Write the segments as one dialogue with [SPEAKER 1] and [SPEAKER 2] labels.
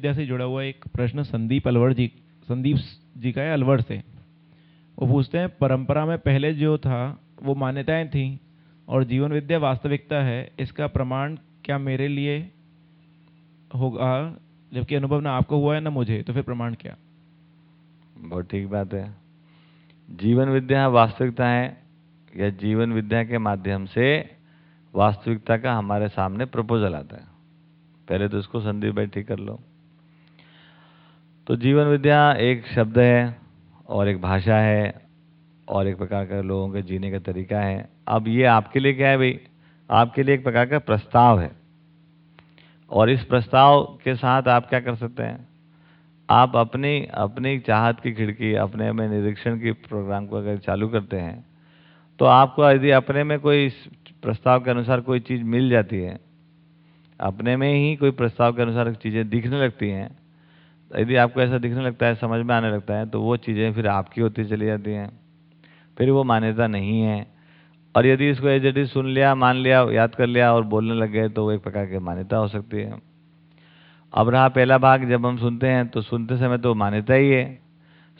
[SPEAKER 1] विद्या से जुड़ा हुआ एक प्रश्न संदीप अलवर जी, संदीप जी का है अलवर से। वो पूछते हैं, परंपरा में पहले जो था, वो मान्यताएँ थी और जीवन विद्या वास्तविकता है, इसका प्रमाण क्या मेरे लिए होगा? जबकि अनुभव ना आपको हुआ है, ना मुझे तो फिर प्रमाण क्या?
[SPEAKER 2] बहुत ठीक बात है। जीवन विद्या वास्तविकता है या जीवन विद्या के माध्यम से वास्तविकता का हमारे सामने प्रपोजल आता है। पहले तो इसको संदीप भाई ठीक कर लो। तो जीवन विद्या एक शब्द है, और एक भाषा है, और एक प्रकार का लोगों के जीने का तरीका है। अब ये आपके लिए क्या है भाई? आपके लिए एक प्रकार का प्रस्ताव है। और इस प्रस्ताव के साथ आप क्या कर सकते हैं? आप अपनी अपनी चाहत की खिड़की, अपने में निरीक्षण की प्रोग्राम को अगर चालू करते हैं तो आपको यदि अपने में कोई प्रस्ताव के अनुसार कोई चीज़ मिल जाती है, अपने में ही कोई प्रस्ताव के अनुसार चीज़ें दिखने लगती हैं यदि आपको ऐसा दिखने लगता है, समझ में आने लगता है तो वो चीज़ें फिर आपकी होती चली जाती हैं। फिर वो मान्यता नहीं है। और यदि इसको एज इट सुन लिया, मान लिया, याद कर लिया और बोलने लग गए तो वो एक प्रकार की मान्यता हो सकती है। अब रहा पहला भाग, जब हम सुनते हैं तो सुनते समय तो मान्यता ही है।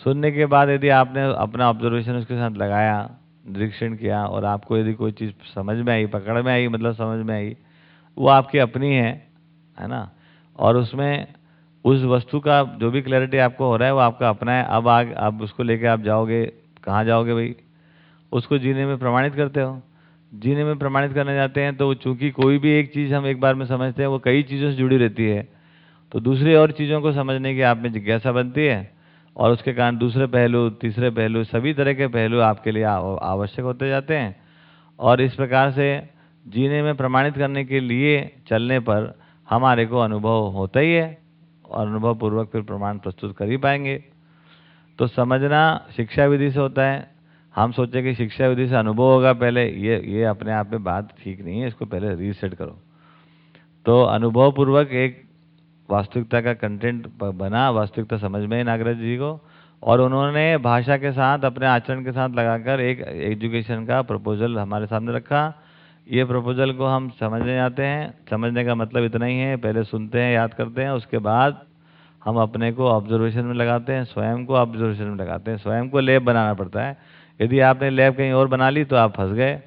[SPEAKER 2] सुनने के बाद यदि आपने अपना ऑब्जर्वेशन उसके साथ लगाया, निरीक्षण किया, और आपको यदि कोई चीज़ समझ में आई, पकड़ में आई मतलब समझ में आई, वो आपकी अपनी है है ना? और उसमें उस वस्तु का जो भी क्लैरिटी आपको हो रहा है, वो आपका अपना है। अब आग, अब उसको लेके आप जाओगे, कहाँ जाओगे भाई? उसको जीने में प्रमाणित करते हो। जीने में प्रमाणित करने जाते हैं तो चूँकि कोई भी एक चीज़ हम एक बार में समझते हैं, वो कई चीज़ों से जुड़ी रहती है। तो दूसरी और चीज़ों को समझने की आप में जिज्ञासा बनती है और उसके कारण दूसरे पहलू, तीसरे पहलू, सभी तरह के पहलू आपके लिए आवश्यक होते जाते हैं। और इस प्रकार से जीने में प्रमाणित करने के लिए चलने पर हमारे को अनुभव होता ही है। और अनुभव पूर्वक फिर प्रमाण प्रस्तुत कर ही पाएँगे। तो समझना शिक्षा विधि से होता है। हम सोचे कि शिक्षा विधि से अनुभव होगा पहले, ये ये अपने आप में बात ठीक नहीं है, इसको पहले रीसेट करो। तो अनुभव पूर्वक एक वास्तविकता का कंटेंट बना, वास्तविकता समझ में नागराज जी को, और उन्होंने भाषा के साथ, अपने आचरण के साथ लगाकर एक एजुकेशन का प्रपोजल हमारे सामने रखा। ये प्रपोजल को हम समझने जाते हैं। समझने का मतलब इतना ही है, पहले सुनते हैं, याद करते हैं, उसके बाद हम अपने को ऑब्जर्वेशन में लगाते हैं, स्वयं को ऑब्जर्वेशन में लगाते हैं। स्वयं को लैब बनाना पड़ता है। यदि आपने लैब कहीं और बना ली तो आप फंस गए।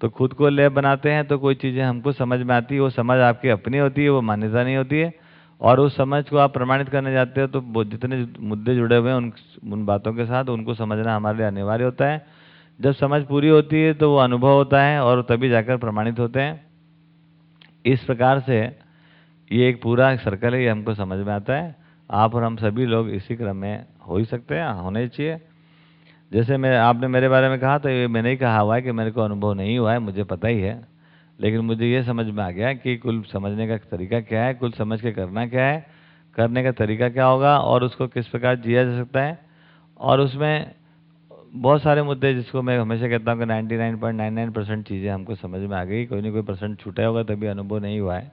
[SPEAKER 2] तो खुद को लैब बनाते हैं तो कोई चीज़ें हमको समझ में आती है, वो समझ आपकी अपनी होती है, वो मान्यता नहीं होती है। और उस समझ को आप प्रमाणित करने जाते हो तो जितने मुद्दे जुड़े हुए हैं, उन उन बातों के साथ उनको समझना हमारे लिए अनिवार्य होता है। जब समझ पूरी होती है तो वो अनुभव होता है और तभी जाकर प्रमाणित होते हैं। इस प्रकार से ये एक पूरा सर्कल है, ये हमको समझ में आता है। आप और हम सभी लोग इसी क्रम में हो ही सकते हैं, होने चाहिए। जैसे मैं, आपने मेरे बारे में कहा तो ये मैंने ही कहा हुआ है कि मेरे को अनुभव नहीं हुआ है, मुझे पता ही है। लेकिन मुझे ये समझ में आ गया कि कुल समझने का तरीका क्या है, कुल समझ के करना क्या है, करने का तरीका क्या होगा और उसको किस प्रकार जिया जा सकता है और उसमें बहुत सारे मुद्दे जिसको मैं हमेशा कहता हूँ कि 99.99 परसेंट चीज़ें हमको समझ में आ गई, कोई ना कोई परसेंट छूटा होगा, तभी अनुभव नहीं हुआ है।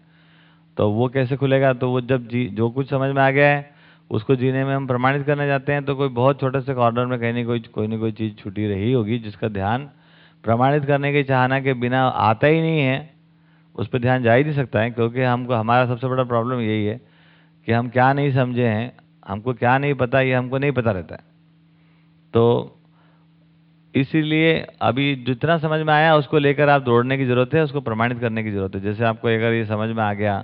[SPEAKER 2] तो वो कैसे खुलेगा? तो वो जब जी, जो कुछ समझ में आ गया है, उसको जीने में हम प्रमाणित करने जाते हैं तो कोई बहुत छोटे से कॉर्नर में कहीं ना कोई कोई ना कोई चीज़ छुटी रही होगी, जिसका ध्यान प्रमाणित करने की चाहना के बिना आता ही नहीं है, उस पर ध्यान जा ही नहीं सकता है, क्योंकि हमको, हमारा सबसे बड़ा प्रॉब्लम यही है कि हम क्या नहीं समझे हैं, हमको क्या नहीं पता, ये हमको नहीं पता रहता है। तो इसीलिए अभी जितना समझ में आया, उसको लेकर आप दौड़ने की ज़रूरत है, उसको प्रमाणित करने की ज़रूरत है। जैसे आपको अगर ये समझ में आ गया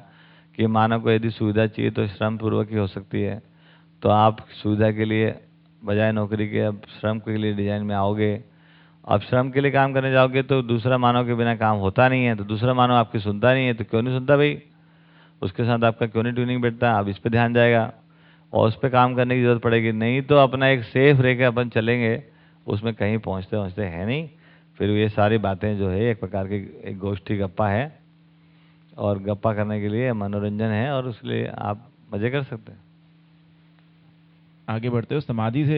[SPEAKER 2] कि मानव को यदि सुविधा चाहिए तो श्रम पूर्वक ही हो सकती है तो आप सुविधा के लिए बजाय नौकरी के अब श्रम के लिए डिज़ाइन में आओगे। अब श्रम के लिए काम करने जाओगे तो दूसरा मानव के बिना काम होता नहीं है तो दूसरा मानव आपकी सुनता नहीं है तो क्यों नहीं सुनता भाई? उसके साथ आपका क्यों नहीं ट्यूनिंग बैठता? अब इस पर ध्यान जाएगा और उस पर काम करने की ज़रूरत पड़ेगी। नहीं तो अपना एक सेफ़ रह के अपन चलेंगे। उसमें कहीं पहुँचते पहुँचते हैं नहीं। फिर ये सारी बातें जो है, एक प्रकार की एक गोष्ठी गप्पा है। और गप्पा करने के लिए मनोरंजन है और उसके लिए आप मज़े कर सकते हैं।
[SPEAKER 1] आगे बढ़ते हो, समाधि से